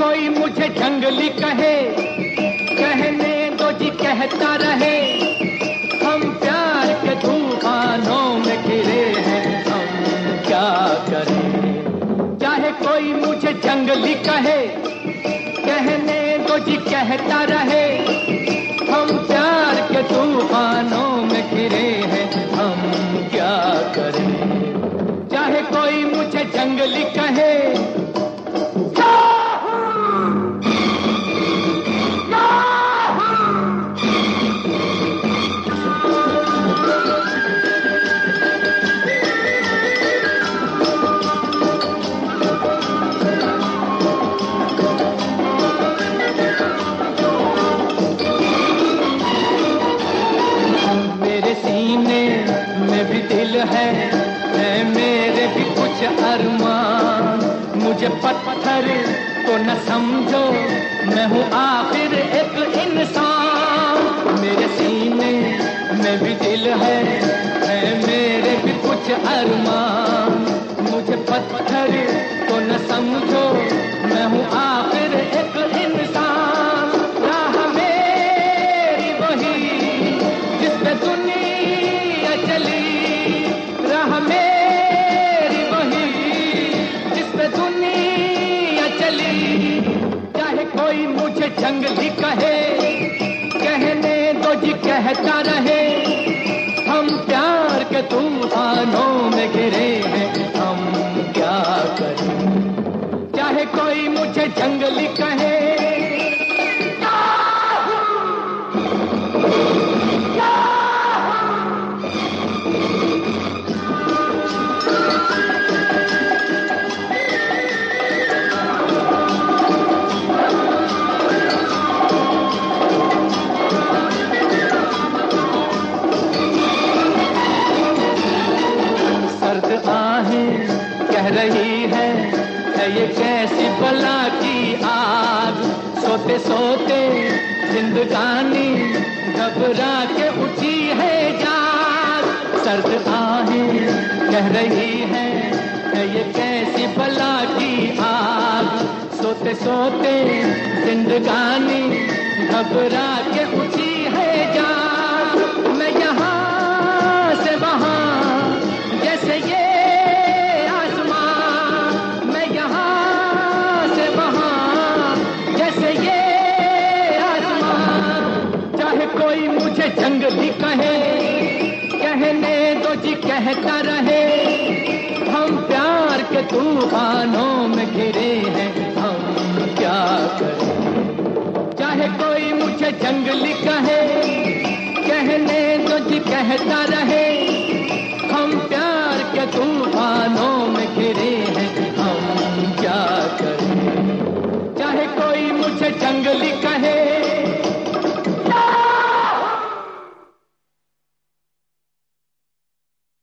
जंगली कहे, कहने दो जी कहता रहे। हम प्यार के तूफानों में घिरे हैं, हम क्या करें? चाहे कोई मुझे जंगली कहे, कहने दो जी कहता रहे। है है मेरे भी कुछ अरमान। मुझे पत्थर तो न समझो, मैं हूँ आखिर एक इंसान। मेरे सीने में भी दिल है है मेरे भी कुछ अरमान। मुझे पत्थर तो न समझो जंगली कहे, कहने दो जी कहता रहे, हम प्यार के तूफानों में गिरे हैं, हम क्या करें? चाहे कोई मुझे जंगली कहे आहें कह रही है है ये कैसी बला की आग? सोते सोते जिंदगानी घबरा के उठी है जाग। सर्द आहें कह रही है है ये कैसी बला की आग? सोते सोते जिंदगानी घबरा के उठी है जाग। मैं यहाँ कोई मुझे जंग भी कहे, कहने दो जी कहता रहे। हम प्यार के तूफानों में घिरे हैं, हम क्या करें? चाहे कोई मुझे जंगली कहे